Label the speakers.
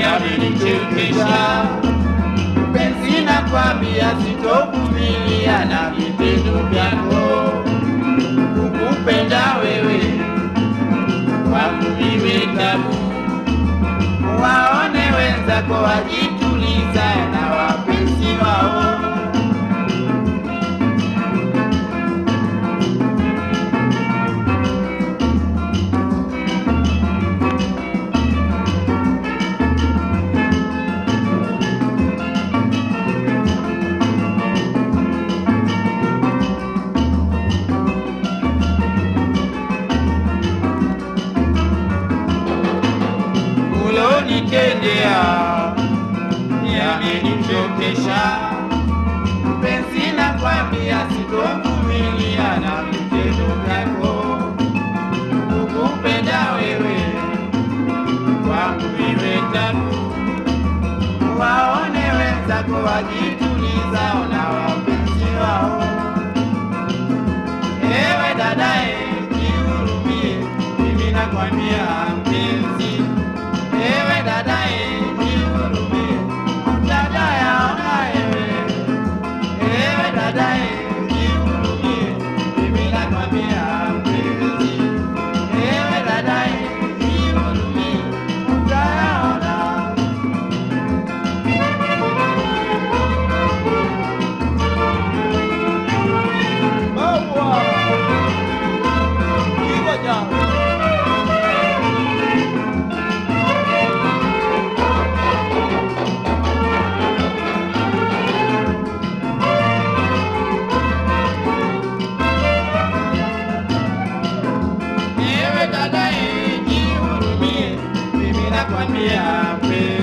Speaker 1: dunia linichekesha, penzi na kwambia sitovumilia na vitendo vyako, kukupenda wewe kwangu waone wenzako waji ulonitendea yamenichokesha. Mpenzi, nakwambia sitovumilia na vitendo vyako, kukupenda wewe kwangu iwe. Waone wenzako wajituliza na wapenzi wao. Ewe dadae, jihurumie, mimi nakwambia me amei.